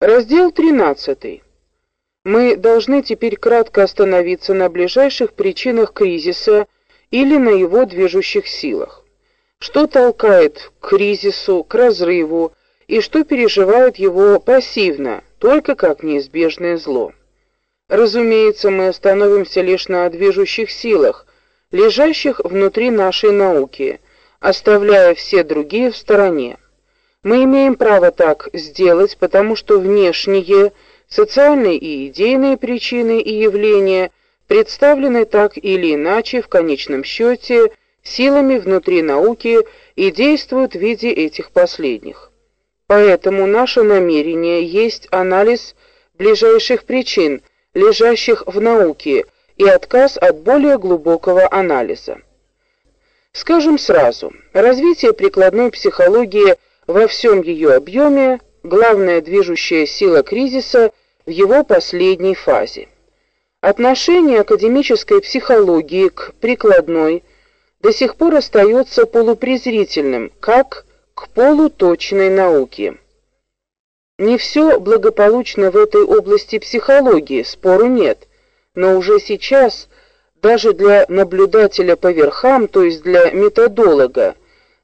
Раздел 13. Мы должны теперь кратко остановиться на ближайших причинах кризиса или на его движущих силах. Что толкает к кризису, к разрыву и что переживает его пассивно, только как неизбежное зло. Разумеется, мы остановимся лишь на движущих силах, лежащих внутри нашей науки, оставляя все другие в стороне. Мы имеем право так сделать, потому что внешние, социальные и идейные причины и явления представлены так или иначе в конечном счете силами внутри науки и действуют в виде этих последних. Поэтому наше намерение есть анализ ближайших причин, лежащих в науке, и отказ от более глубокого анализа. Скажем сразу, развитие прикладной психологии – во всем ее объеме главная движущая сила кризиса в его последней фазе. Отношение академической психологии к прикладной до сих пор остается полупрезрительным, как к полуточной науке. Не все благополучно в этой области психологии, спору нет, но уже сейчас даже для наблюдателя по верхам, то есть для методолога,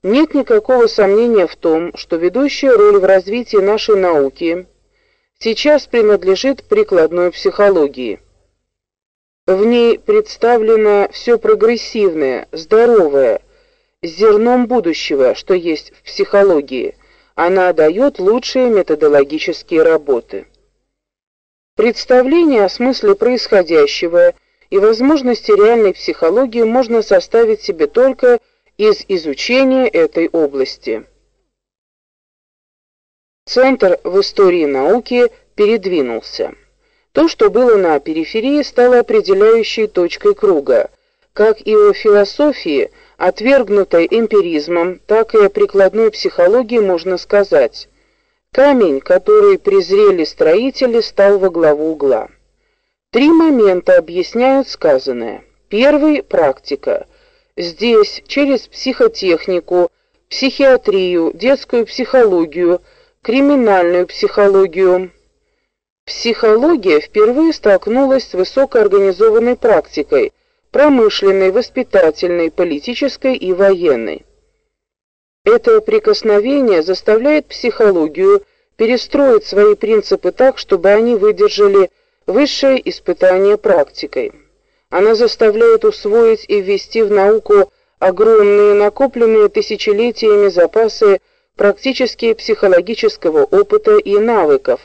нет никакого сомнения в том, что ведущая роль в развитии нашей науки сейчас принадлежит прикладной психологии. В ней представлено все прогрессивное, здоровое, зерном будущего, что есть в психологии. Она дает лучшие методологические работы. Представление о смысле происходящего и возможности реальной психологии можно составить себе только из изучения этой области. Центр в истории науки передвинулся. То, что было на периферии, стало определяющей точкой круга. Как и о философии, отвергнутой эмпиризмом, так и о прикладной психологии можно сказать. Камень, который презрели строители, стал во главу угла. Три момента объясняют сказанное. Первый практика. Здесь через психотехнику, психиатрию, детскую психологию, криминальную психологию. Психология впервые столкнулась с высокоорганизованной практикой, промышленной, воспитательной, политической и военной. Это прикосновение заставляет психологию перестроить свои принципы так, чтобы они выдержали высшее испытание практикой. Она заставляет усвоить и ввести в науку огромные накопленные тысячелетиями запасы практически психологического опыта и навыков,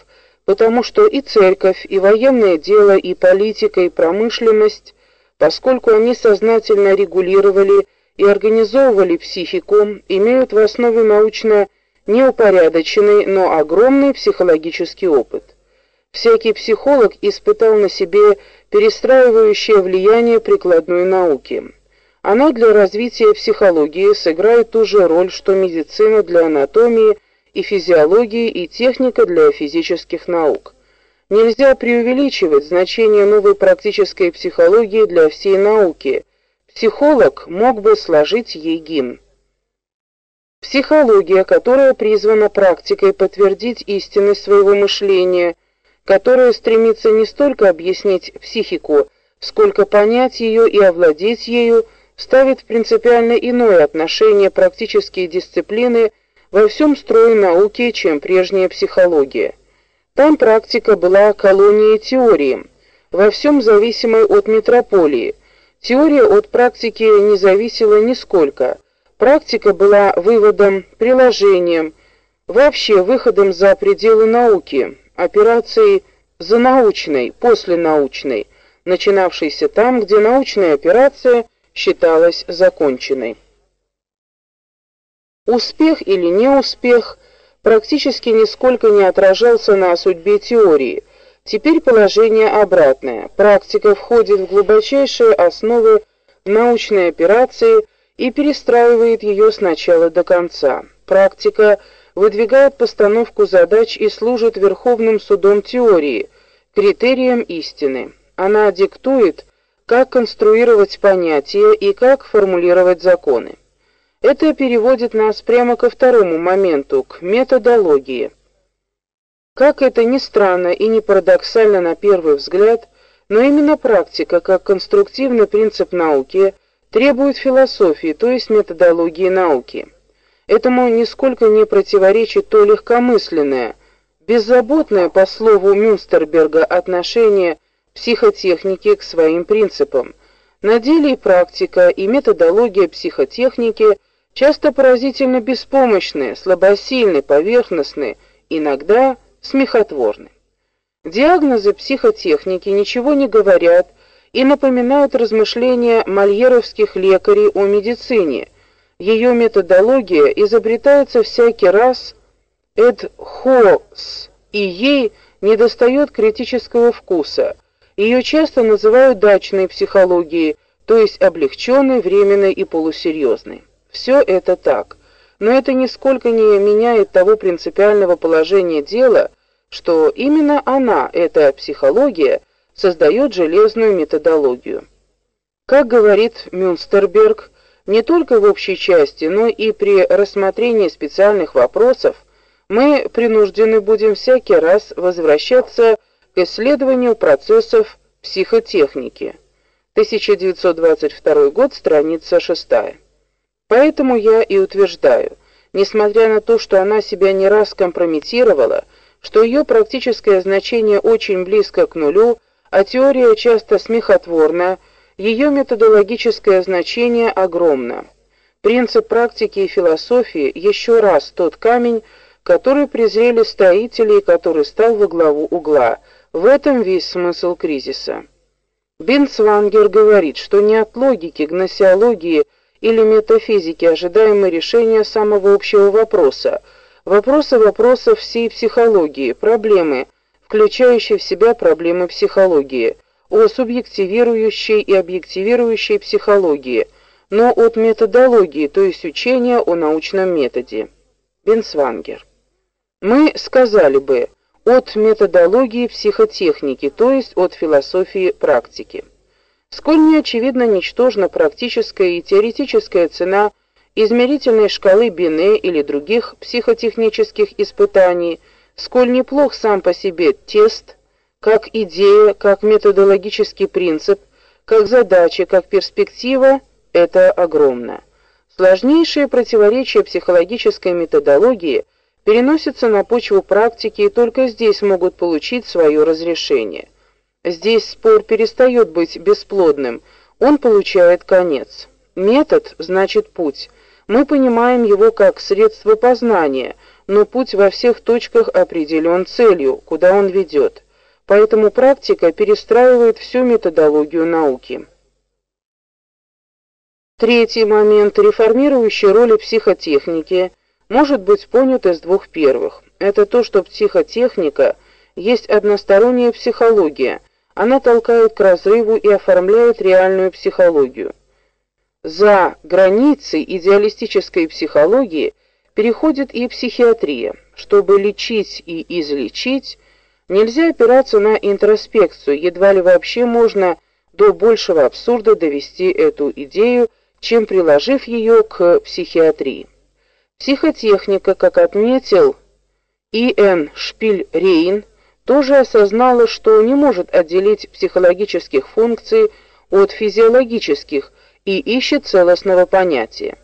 потому что и церковь, и военное дело, и политика, и промышленность, поскольку они сознательно регулировали и организовывали психику, имеют в основе научно неупорядоченный, но огромный психологический опыт. Всякий психолог испытал на себе перестраивающее влияние прикладной науки. Она для развития психологии сыграет ту же роль, что медицина для анатомии и физиологии и техника для физических наук. Нельзя преувеличивать значение новой практической психологии для всей науки. Психолог мог бы сложить ей гимн. Психология, которая призвана практикой подтвердить истинность своего мышления которая стремится не столько объяснить психику, сколько понять ее и овладеть ею, ставит принципиально иное отношение практические дисциплины во всем строе науки, чем прежняя психология. Там практика была колонией теории, во всем зависимой от метрополии. Теория от практики не зависела нисколько. Практика была выводом, приложением, вообще выходом за пределы науки, операцией занаучной, посленаучной, начинавшейся там, где научная операция считалась законченной. Успех или неуспех практически нисколько не отражался на судьбе теории. Теперь положение обратное. Практика входит в глубочайшие основы научной операции и перестраивает ее с начала до конца. Практика выдвигает постановку задач и служит верховным судом теории, критерием истины. Она диктует, как конструировать понятия и как формулировать законы. Это переводит нас прямо ко второму моменту, к методологии. Как это ни странно и не парадоксально на первый взгляд, но именно практика как конструктивный принцип науки требует философии, то есть методологии науки. Этому нисколько не противоречит то легкомысленное, беззаботное по слову Мюнстерберга отношение психотехники к своим принципам. На деле и практика, и методология психотехники часто поразительно беспомощны, слабосильны, поверхностны, иногда смехотворны. Диагнозы психотехники ничего не говорят и напоминают размышления мольеровских лекарей о медицине. Ее методология изобретается всякий раз эд хос, и ей недостает критического вкуса. Ее часто называют дачной психологией, то есть облегченной, временной и полусерьезной. Все это так но это нисколько не меняет того принципиального положения дела, что именно она, эта психология, создает железную методологию. Как говорит Мюнстерберг, не только в общей части, но и при рассмотрении специальных вопросов мы принуждены будем всякий раз возвращаться к исследованию процессов психотехники. 1922 год, страница 6. Поэтому я и утверждаю, несмотря на то, что она себя не раз компрометировала, что ее практическое значение очень близко к нулю, а теория часто смехотворна, ее методологическое значение огромно. Принцип практики и философии еще раз тот камень, который презрели строители и который стал во главу угла. В этом весь смысл кризиса. Бинцвангер говорит, что не от логики, гносеологии или метафизики ожидаемое решение самого общего вопроса, вопроса вопросов всей психологии, проблемы, включающей в себя проблемы психологии, о субъективирующей и объективирующей психологии, но от методологии, то есть учения о научном методе. Бенсвангер. Мы сказали бы от методологии психотехники, то есть от философии практики. Сколь не очевидно ничтожна практическая и теоретическая цена измерительной шкалы Бине или других психотехнических испытаний, сколь неплох сам по себе тест, как идея, как методологический принцип, как задача, как перспектива, это огромно. Сложнейшие противоречия психологической методологии переносятся на почву практики и только здесь могут получить свое разрешение. Здесь спор перестает быть бесплодным, он получает конец. Метод значит путь. Мы понимаем его как средство познания, но путь во всех точках определен целью, куда он ведет. Поэтому практика перестраивает всю методологию науки. Третий момент реформирующей роли психотехники может быть понят из двух первых. Это то, что психотехника есть односторонняя психология, она толкает к разрыву и оформляет реальную психологию. За границы идеалистической психологии переходит и психиатрия. Чтобы лечить и излечить, нельзя опираться на интроспекцию, едва ли вообще можно до большего абсурда довести эту идею, чем приложив ее к психиатрии. Психотехника, как отметил И.Н. Шпиль-Рейн, тоже осознала, что не может отделить психологических функций от физиологических и ищет целостного понятия.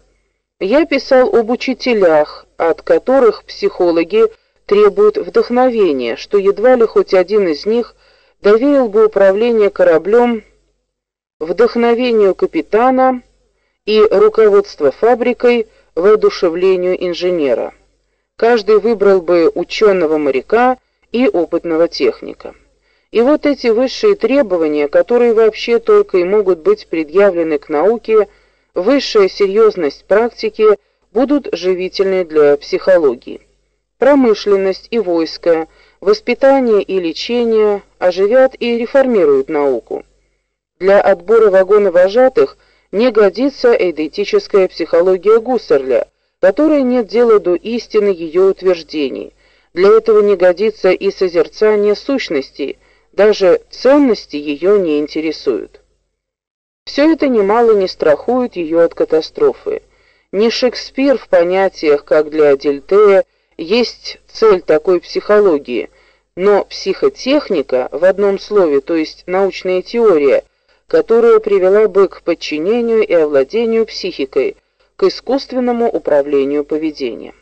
Я писал об учителях, от которых психологи требуют вдохновения, что едва ли хоть один из них доверил бы управление кораблем вдохновению капитана и руководство фабрикой воодушевлению инженера. Каждый выбрал бы ученого моряка и опытного техника. И вот эти высшие требования, которые вообще только и могут быть предъявлены к науке, высшая серьезность практики будут живительны для психологии. Промышленность и войско, воспитание и лечение оживят и реформируют науку. Для отбора вагоновожатых не годится эдетическая психология Гуссерля, которая нет дела до истины ее утверждений для этого не годится и созерцание сущности, даже ценности ее не интересуют. Все это немало не страхует ее от катастрофы. Не Шекспир в понятиях, как для Дельтея, есть цель такой психологии – Но психотехника в одном слове, то есть научная теория, которая привела бы к подчинению и овладению психикой, к искусственному управлению поведением.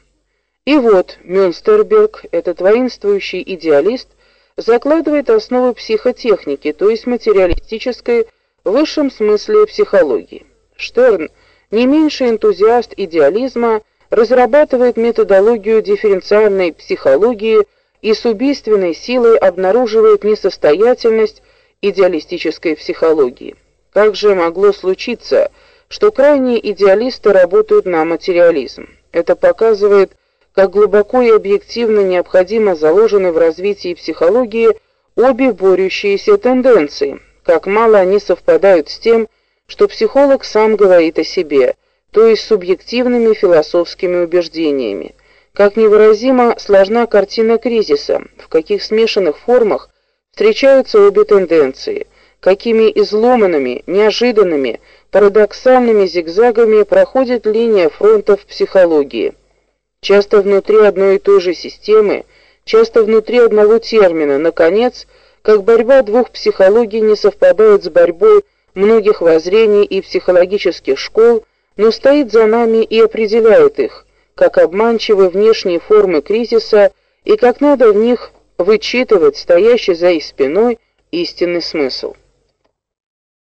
И вот Мюнстерберг, этот воинствующий идеалист, закладывает основы психотехники, то есть материалистической в высшем смысле психологии. Штерн, не меньший энтузиаст идеализма, разрабатывает методологию дифференциальной психологии и с убийственной силой обнаруживает несостоятельность идеалистической психологии. Как же могло случиться, что крайние идеалисты работают на материализм? Это показывает, как глубоко и объективно необходимо заложены в развитии психологии обе борющиеся тенденции, как мало они совпадают с тем, что психолог сам говорит о себе, то есть субъективными философскими убеждениями. Как невыразимо сложна картина кризиса, в каких смешанных формах встречаются обе тенденции, какими изломанными, неожиданными, парадоксальными зигзагами проходит линия фронта в психологии. Часто внутри одной и той же системы, часто внутри одного термина, наконец, как борьба двух психологий не совпадает с борьбой многих воззрений и психологических школ, но стоит за нами и определяет их, как обманчивы внешние формы кризиса и как надо в них вычитывать стоящий за их спиной истинный смысл.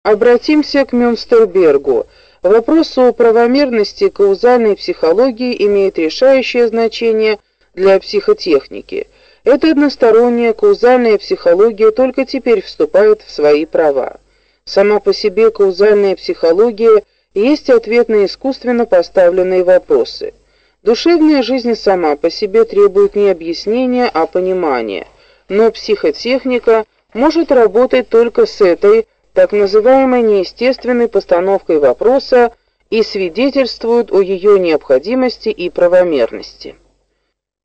Обратимся к Мюнстербергу. Вопрос о правомерности каузальной психологии имеет решающее значение для психотехники. Эта односторонняя каузальная психология только теперь вступает в свои права. Сама по себе каузальная психология есть ответ на искусственно поставленные вопросы. Душевная жизнь сама по себе требует не объяснения, а понимания. Но психотехника может работать только с этой так называемой неестественной постановкой вопроса и свидетельствует о ее необходимости и правомерности.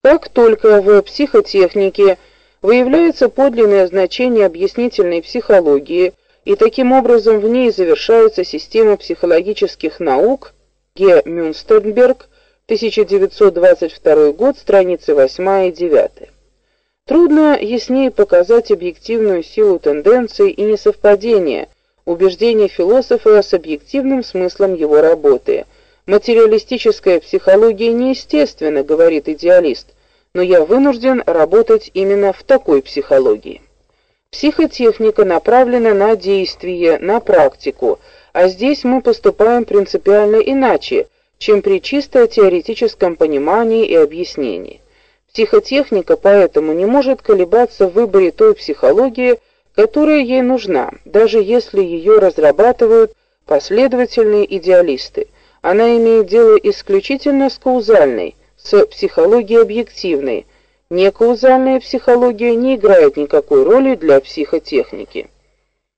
Как только в психотехнике выявляется подлинное значение объяснительной психологии, и таким образом в ней завершается система психологических наук Г. Мюнстерберг 1922 год, страницы 8 и 9. Трудно яснее показать объективную силу тенденций и несовпадения убеждений философа с объективным смыслом его работы. Материалистическая психология неестественна, говорит идеалист, но я вынужден работать именно в такой психологии. Психотехника направлена на действие, на практику, а здесь мы поступаем принципиально иначе, чем при чисто теоретическом понимании и объяснении. Психотехника поэтому не может колебаться в выборе той психологии, которая ей нужна, даже если ее разрабатывают последовательные идеалисты. Она имеет дело исключительно с каузальной, с психологией объективной. Некаузальная психология не играет никакой роли для психотехники.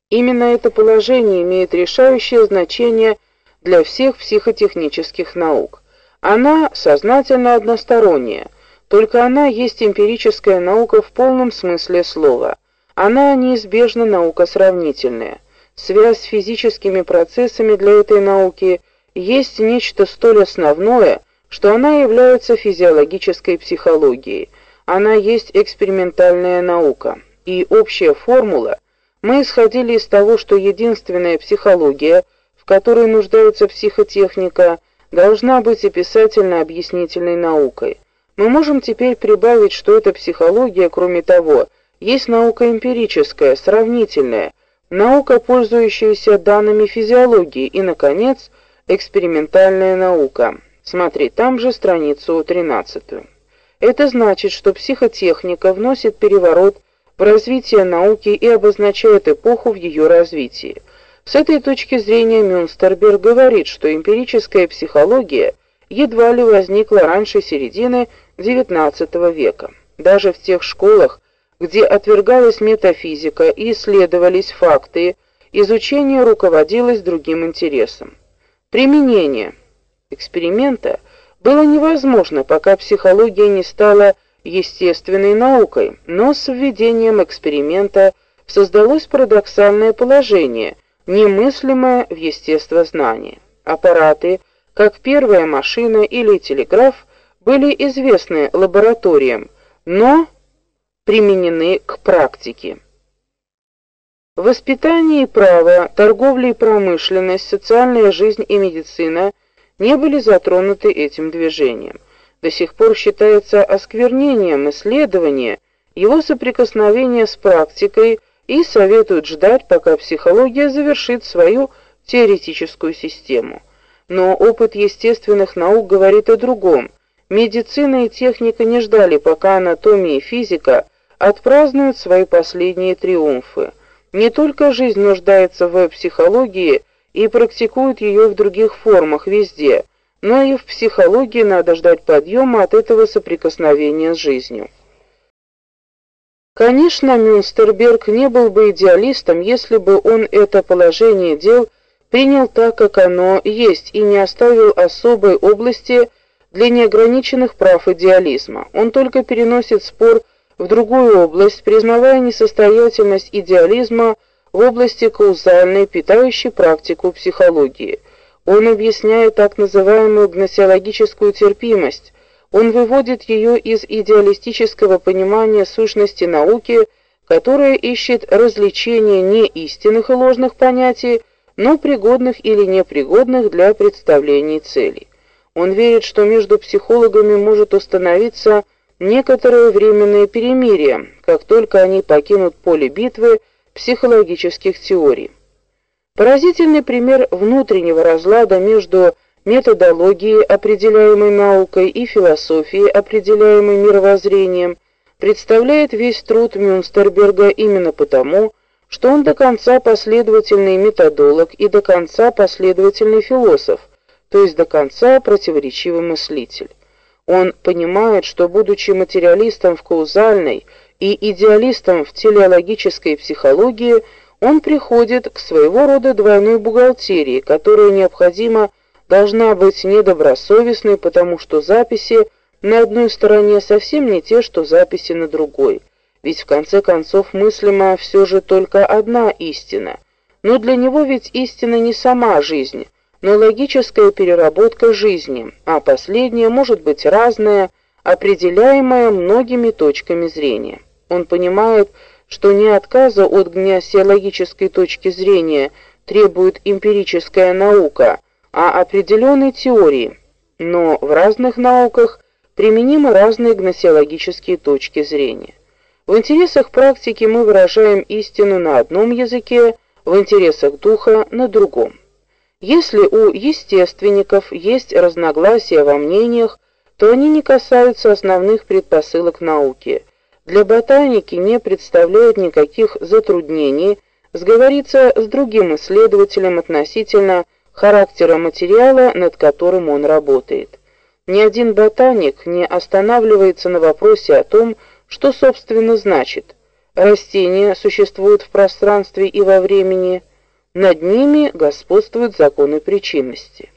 Именно это положение имеет решающее значение для всех психотехнических наук. Она сознательно односторонняя, только она есть эмпирическая наука в полном смысле слова. Она неизбежно наука сравнительная. Связь с физическими процессами для этой науки есть нечто столь основное, что она является физиологической психологией. Она есть экспериментальная наука. И общая формула мы исходили из того, что единственная психология – которой нуждается психотехника, должна быть описательно-объяснительной наукой. Мы можем теперь прибавить, что эта психология, кроме того, есть наука эмпирическая, сравнительная, наука, пользующаяся данными физиологии и, наконец, экспериментальная наука. Смотри, там же страницу 13. Это значит, что психотехника вносит переворот в развитие науки и обозначает эпоху в ее развитии. С этой точки зрения Мюнстерберг говорит, что эмпирическая психология едва ли возникла раньше середины XIX века. Даже в тех школах, где отвергалась метафизика и исследовались факты, изучение руководилось другим интересом. Применение эксперимента было невозможно, пока психология не стала естественной наукой, но с введением эксперимента создалось парадоксальное положение – немыслимое в естествознании. Аппараты, как первая машина или телеграф, были известны лабораториям, но применены к практике. Воспитание и право, торговля и промышленность, социальная жизнь и медицина не были затронуты этим движением. До сих пор считается осквернением исследования его соприкосновения с практикой и советуют ждать, пока психология завершит свою теоретическую систему. Но опыт естественных наук говорит о другом. Медицина и техника не ждали, пока анатомия и физика отпразднуют свои последние триумфы. Не только жизнь нуждается в психологии и практикует ее в других формах везде, но и в психологии надо ждать подъема от этого соприкосновения с жизнью. Конечно, Мюнстерберг не был бы идеалистом, если бы он это положение дел принял так, как оно есть, и не оставил особой области для неограниченных прав идеализма. Он только переносит спор в другую область, признавая несостоятельность идеализма области каузальной, питающей практику психологии. Он объясняет так называемую гносеологическую терпимость. Он выводит ее из идеалистического понимания сущности науки, которая ищет развлечения не истинных и ложных понятий, но пригодных или непригодных для представления целей. Он верит, что между психологами может установиться некоторое временное перемирие, как только они покинут поле битвы психологических теорий. Поразительный пример внутреннего разлада между методологией, определяемой наукой, и философией, определяемой мировоззрением, представляет весь труд Мюнстерберга именно потому, что он до конца последовательный методолог и до конца последовательный философ, то есть до конца противоречивый мыслитель. Он понимает, что будучи материалистом в каузальной и идеалистом в телеологической психологии, он приходит к своего рода двойной бухгалтерии, которая необходимо должна быть недобросовестной, потому что записи на одной стороне совсем не те, что записи на другой. Ведь в конце концов мыслима все же только одна истина. Но для него ведь истина не сама жизнь, но логическая переработка жизни, а последняя может быть разная, определяемая многими точками зрения. Он понимает, что не отказа от гнеосиологической точки зрения требует эмпирическая наука, а определенной теории. Но в разных науках применимы разные гносеологические точки зрения. В интересах практики мы выражаем истину на одном языке, в интересах духа на другом. Если у естественников есть разногласия во мнениях, то они не касаются основных предпосылок науки. Для ботаники не представляет никаких затруднений сговориться с другим исследователем относительно характера материала, над которым он работает. Ни один ботаник не останавливается на вопросе о том, что собственно значит растения существуют в пространстве и во времени, над ними господствуют законы причинности.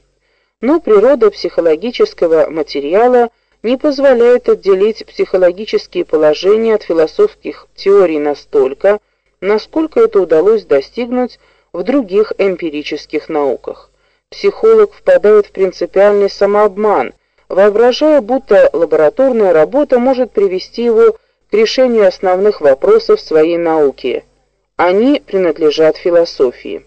Но природа психологического материала не позволяет отделить психологические положения от философских теорий настолько, насколько это удалось достигнуть в других эмпирических науках. Психолог впадает в принципиальный самообман, воображая, будто лабораторная работа может привести его к решению основных вопросов своей науки. Они принадлежат философии.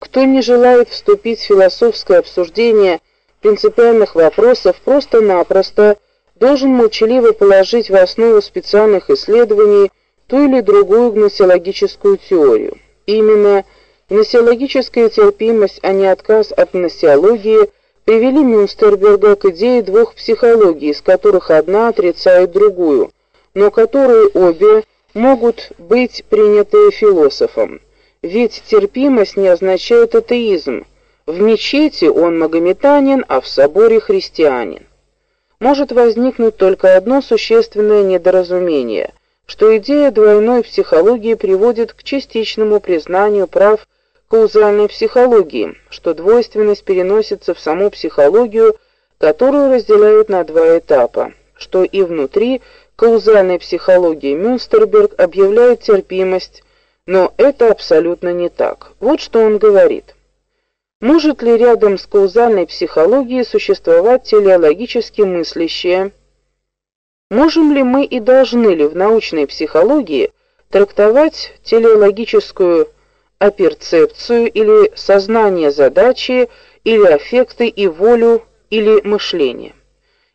Кто не желает вступить в философское обсуждение принципиальных вопросов, просто-напросто должен молчаливо положить в основу специальных исследований ту или другую гносеологическую теорию. Именно гносеологическая терпимость, а не отказ от гносеологии привели Мюнстерберга к идее двух психологий, из которых одна отрицает другую, но которые обе могут быть приняты философом. Ведь терпимость не означает атеизм. В мечети он магометанин, а в соборе христианин. Может возникнуть только одно существенное недоразумение, что идея двойной психологии приводит к частичному признанию прав каузальной психологии, что двойственность переносится в саму психологию, которую разделяют на два этапа, что и внутри каузальной психологии Мюнстерберг объявляет терпимость но это абсолютно не так. Вот что он говорит. Может ли рядом с каузальной психологией существовать телеологически мыслящее Можем ли мы и должны ли в научной психологии трактовать телеологическую оперцепцию или сознание задачи или аффекты и волю или мышление?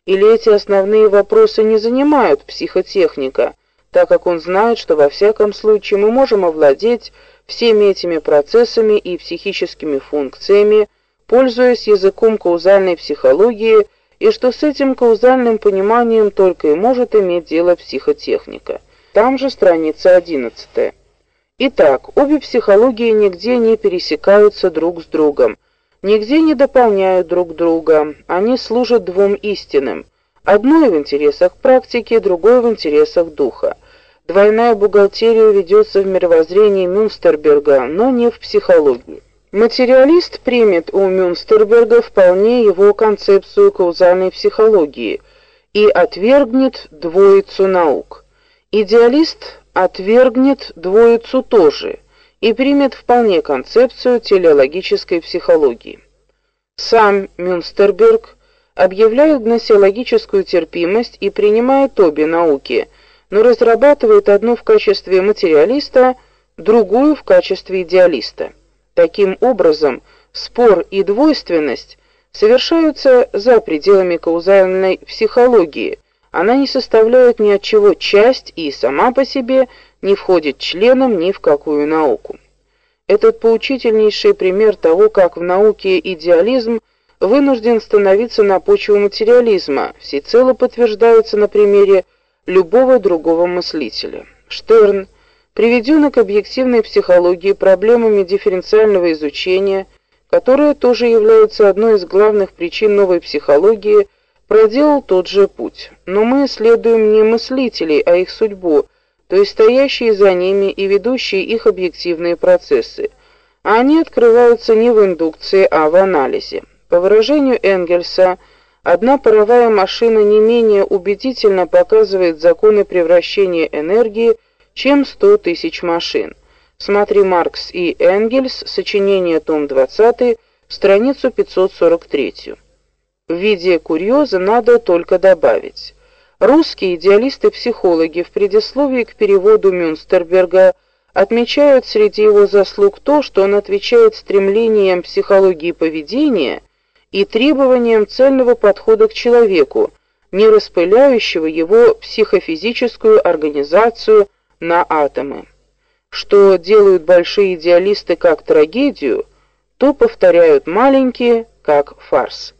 Или эти основные вопросы не занимают психотехника, так как он знает, что во всяком случае мы можем овладеть всеми этими процессами и психическими функциями, пользуясь языком каузальной психологии, и что с этим каузальным пониманием только и может иметь дело психотехника. Там же страница 11. Итак, обе психологии нигде не пересекаются друг с другом, нигде не дополняют друг друга. Они служат двум истинам: одной в интересах практики, другой в интересах духа. Двойная бухгалтерия ведется в мировоззрении Мюнстерберга, но не в психологии. Материалист примет у Мюнстерберга вполне его концепцию каузальной психологии и отвергнет двоицу наук. Идеалист отвергнет двоицу тоже и примет вполне концепцию телеологической психологии. Сам Мюнстерберг объявляет гносеологическую терпимость и принимает обе науки, но разрабатывает одну в качестве материалиста, другую в качестве идеалиста. Таким образом, спор и двойственность совершаются за пределами каузальной психологии. Она не составляет ни от чего часть и сама по себе не входит членом ни в какую науку. Этот поучительнейший пример того, как в науке идеализм вынужден становиться на почву материализма, всецело подтверждается на примере любого другого мыслителя. Штерн приведены к объективной психологии проблемами дифференциального изучения, которая тоже является одной из главных причин новой психологии, проделал тот же путь. Но мы исследуем не мыслителей, а их судьбу, то есть стоящие за ними и ведущие их объективные процессы. А они открываются не в индукции, а в анализе. По выражению Энгельса, одна паровая машина не менее убедительно показывает законы превращения энергии чем 100 тысяч машин. Смотри Маркс и Энгельс, сочинение том 20, страницу 543. В виде курьеза надо только добавить. Русские идеалисты-психологи в предисловии к переводу Мюнстерберга отмечают среди его заслуг то, что он отвечает стремлениям психологии поведения и требованиям цельного подхода к человеку, не распыляющего его психофизическую организацию на атомы. Что делают большие идеалисты как трагедию, то повторяют маленькие как фарс.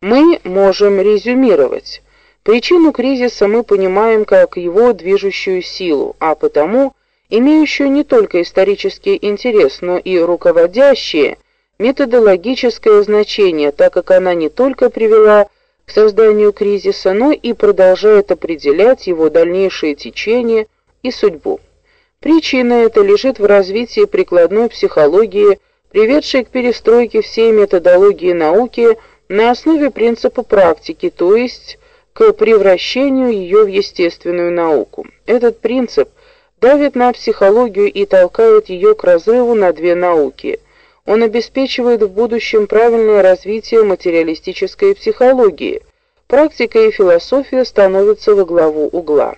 Мы можем резюмировать. Причину кризиса мы понимаем как его движущую силу, а потому имеющую не только исторический интерес, но и руководящее методологическое значение, так как она не только привела к созданию кризиса, но и продолжает определять его дальнейшее течение и судьбу. Причина эта лежит в развитии прикладной психологии, приведшей к перестройке всей методологии науки на основе принципа практики, то есть к превращению ее в естественную науку. Этот принцип давит на психологию и толкает ее к разрыву на две науки. Он обеспечивает в будущем правильное развитие материалистической психологии. Практика и философия становятся во главу угла.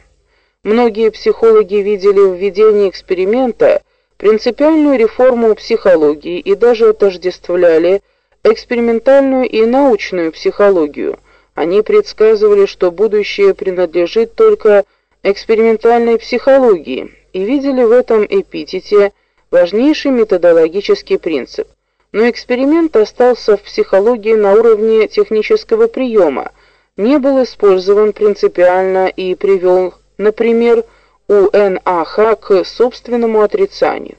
Многие психологи видели в введении эксперимента принципиальную реформу психологии и даже отождествляли экспериментальную и научную психологию. Они предсказывали, что будущее принадлежит только экспериментальной психологии и видели в этом эпитете важнейший методологический принцип. Но эксперимент остался в психологии на уровне технического приема, не был использован принципиально и привел например, у НАХ к собственному отрицанию.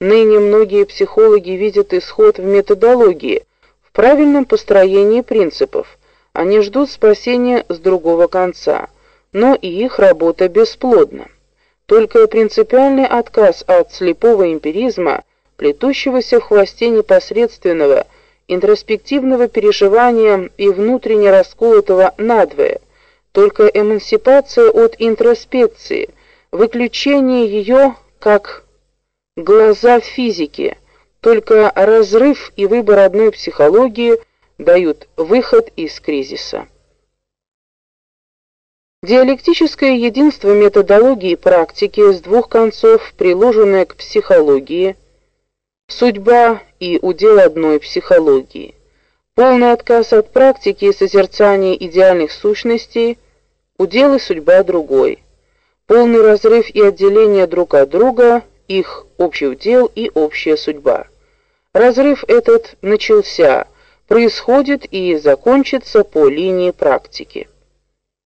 Ныне многие психологи видят исход в методологии, в правильном построении принципов. Они ждут спасения с другого конца, но и их работа бесплодна. Только принципиальный отказ от слепого эмпиризма, плетущегося в хвосте непосредственного интроспективного переживания и внутренне расколотого надвое – только эмансипация от интроспекции, выключение ее как глаза физики, только разрыв и выбор одной психологии дают выход из кризиса. Диалектическое единство методологии и практики с двух концов, приложенное к психологии, судьба и удел одной психологии. Полный отказ от практики и созерцания идеальных сущностей, удел и судьба другой. Полный разрыв и отделение друг от друга, их общий удел и общая судьба. Разрыв этот начался, происходит и закончится по линии практики.